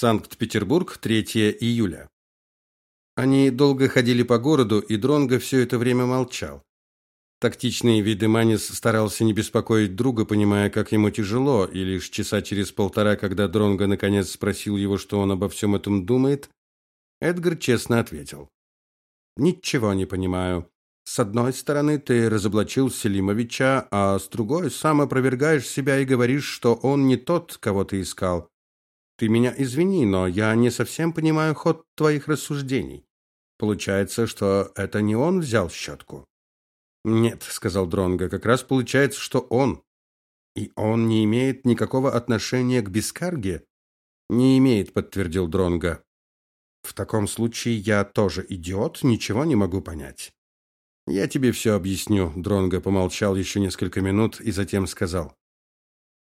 Санкт-Петербург, 3 июля. Они долго ходили по городу, и Дронго все это время молчал. Тактичный Видеманис старался не беспокоить друга, понимая, как ему тяжело, и лишь часа через полтора, когда Дронго наконец спросил его, что он обо всем этом думает, Эдгар честно ответил: "Ничего не понимаю. С одной стороны, ты разоблачил Селимовича, а с другой сам опровергаешь себя и говоришь, что он не тот, кого ты искал. Ты меня извини, но я не совсем понимаю ход твоих рассуждений. Получается, что это не он взял щетку?» Нет, сказал Дронга, как раз получается, что он. И он не имеет никакого отношения к Бескарге? Не имеет, подтвердил Дронга. В таком случае я тоже идиот, ничего не могу понять. Я тебе все объясню, Дронга помолчал еще несколько минут и затем сказал: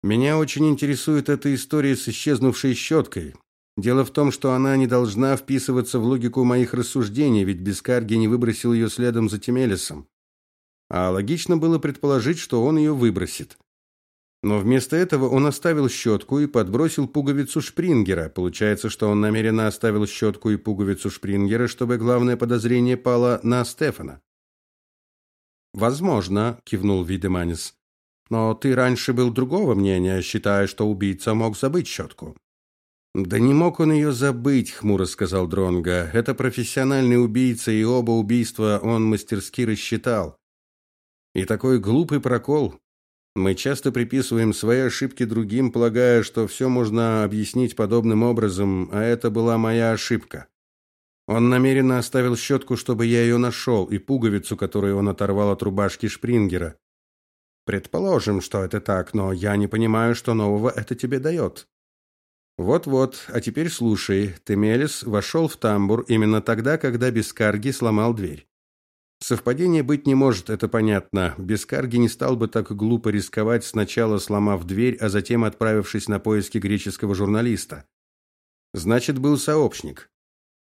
Меня очень интересует эта история с исчезнувшей щеткой. Дело в том, что она не должна вписываться в логику моих рассуждений, ведь Бескарги не выбросил ее следом за Темелесом. А логично было предположить, что он ее выбросит. Но вместо этого он оставил щетку и подбросил пуговицу Шпрингера. Получается, что он намеренно оставил щетку и пуговицу Шпрингера, чтобы главное подозрение пало на Стефана. Возможно, кивнул Видеманис. Но ты раньше был другого мнения, считая, что убийца мог забыть щетку. Да не мог он ее забыть, хмуро сказал Дронга. Это профессиональный убийца, и оба убийства он мастерски рассчитал. И такой глупый прокол. Мы часто приписываем свои ошибки другим, полагая, что все можно объяснить подобным образом, а это была моя ошибка. Он намеренно оставил щетку, чтобы я ее нашел, и пуговицу, которую он оторвал от рубашки Шпрингера. Предположим, что это так, но я не понимаю, что нового это тебе дает. Вот-вот, а теперь слушай. Темелис вошел в тамбур именно тогда, когда Бескарги сломал дверь. Совпадение быть не может, это понятно. Бескарги не стал бы так глупо рисковать, сначала сломав дверь, а затем отправившись на поиски греческого журналиста. Значит, был сообщник.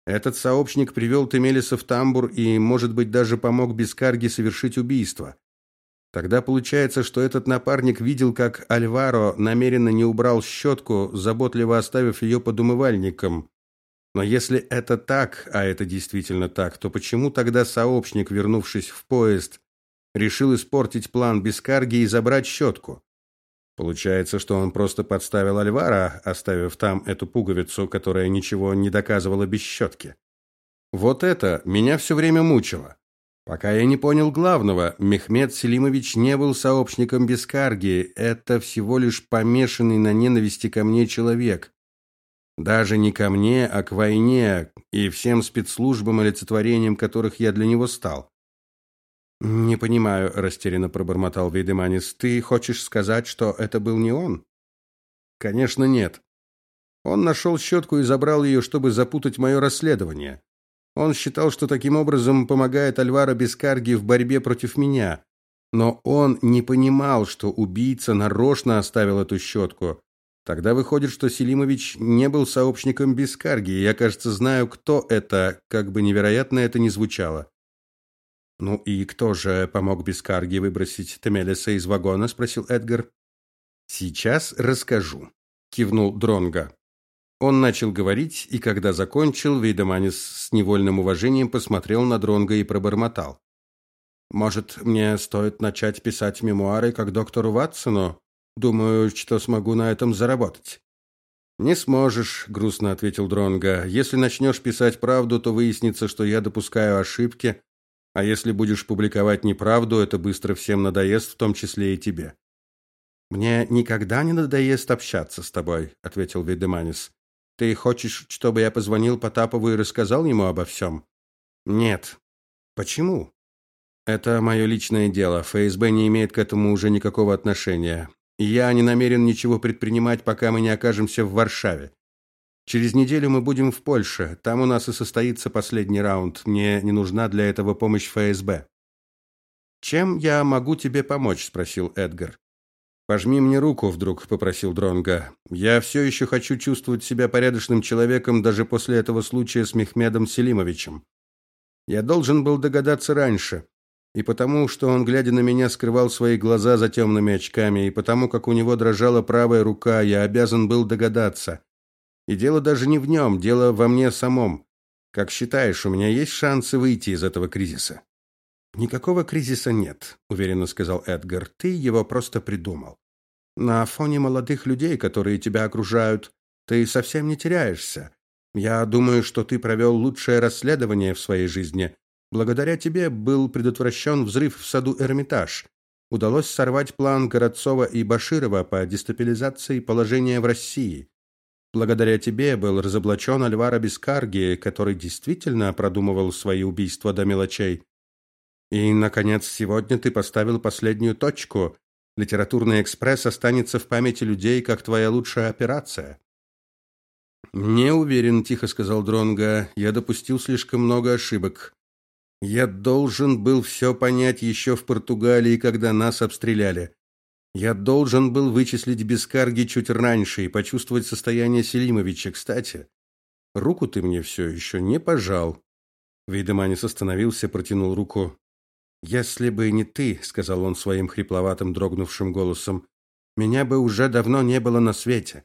Этот сообщник привел Темелиса в тамбур и, может быть, даже помог Бескарги совершить убийство. Тогда получается, что этот напарник видел, как Альваро намеренно не убрал щетку, заботливо оставив ее под умывальником. Но если это так, а это действительно так, то почему тогда сообщник, вернувшись в поезд, решил испортить план Бескарги и забрать щетку? Получается, что он просто подставил Альвара, оставив там эту пуговицу, которая ничего не доказывала без щетки. Вот это меня все время мучило. Пока я не понял главного, Мехмед Селимович не был сообщником Бескарги, это всего лишь помешанный на ненависти ко мне человек. Даже не ко мне, а к войне и всем спецслужбам, олицетворением которых я для него стал. Не понимаю, растерянно пробормотал Вейдеманис. Ты хочешь сказать, что это был не он? Конечно, нет. Он нашел щетку и забрал ее, чтобы запутать мое расследование. Он считал, что таким образом помогает Альваро Бескарги в борьбе против меня. Но он не понимал, что убийца нарочно оставил эту щетку. Тогда выходит, что Селимович не был сообщником Бескарги. Я, кажется, знаю, кто это, как бы невероятно это ни звучало. Ну и кто же помог Бескарги выбросить Темелеса из вагона, спросил Эдгар. Сейчас расскажу, кивнул Дронга. Он начал говорить, и когда закончил, Вейдеманис с невольным уважением посмотрел на Дронга и пробормотал: "Может, мне стоит начать писать мемуары как доктору Ватсону? Думаю, что смогу на этом заработать". "Не сможешь", грустно ответил Дронга. "Если начнешь писать правду, то выяснится, что я допускаю ошибки, а если будешь публиковать неправду, это быстро всем надоест, в том числе и тебе". Мне никогда не надоест общаться с тобой, ответил Вейдеманис. Ты хочешь, чтобы я позвонил Потапову и рассказал ему обо всем?» «Нет». «Почему?» «Это мое личное дело. ФСБ не имеет к этому уже никакого отношения. Я не намерен ничего предпринимать, пока мы не окажемся в Варшаве. Через неделю мы будем в Польше. Там у нас и состоится последний раунд. Мне не нужна для этого помощь ФСБ». «Чем я могу тебе помочь?» – спросил Эдгар. Пожми мне руку, вдруг попросил Дронга. Я все еще хочу чувствовать себя порядочным человеком даже после этого случая с Мехмедом Селимовичем. Я должен был догадаться раньше, и потому, что он глядя на меня скрывал свои глаза за темными очками, и потому, как у него дрожала правая рука, я обязан был догадаться. И дело даже не в нем, дело во мне самом. Как считаешь, у меня есть шансы выйти из этого кризиса? Никакого кризиса нет, уверенно сказал Эдгар. Ты его просто придумал. На фоне молодых людей, которые тебя окружают, ты совсем не теряешься. Я думаю, что ты провел лучшее расследование в своей жизни. Благодаря тебе был предотвращен взрыв в саду Эрмитаж. Удалось сорвать план Городцова и Баширова по дестабилизации положения в России. Благодаря тебе был разоблачен Альваро Бескарги, который действительно продумывал свои убийства до мелочей. И наконец, сегодня ты поставил последнюю точку. Литературный экспресс останется в памяти людей как твоя лучшая операция. Не уверен, тихо сказал Дронга. Я допустил слишком много ошибок. Я должен был все понять еще в Португалии, когда нас обстреляли. Я должен был вычислить Бескарги чуть раньше и почувствовать состояние Селимовича. Кстати, руку ты мне все еще не пожал. Вейдеманис остановился, протянул руку. Если бы не ты, сказал он своим хрипловатым, дрогнувшим голосом, меня бы уже давно не было на свете.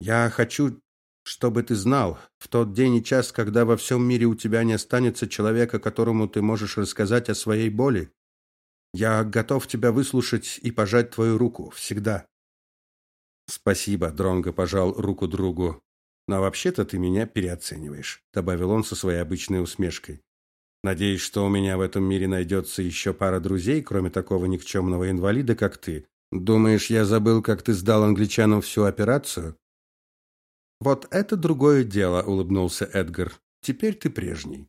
Я хочу чтобы ты знал, в тот день и час, когда во всем мире у тебя не останется человека, которому ты можешь рассказать о своей боли, я готов тебя выслушать и пожать твою руку всегда. Спасибо, Дронго пожал руку другу. Но вообще-то ты меня переоцениваешь, добавил он со своей обычной усмешкой. Надеюсь, что у меня в этом мире найдется еще пара друзей, кроме такого никчемного инвалида, как ты. Думаешь, я забыл, как ты сдал англичанам всю операцию? Вот это другое дело, улыбнулся Эдгар. Теперь ты прежний.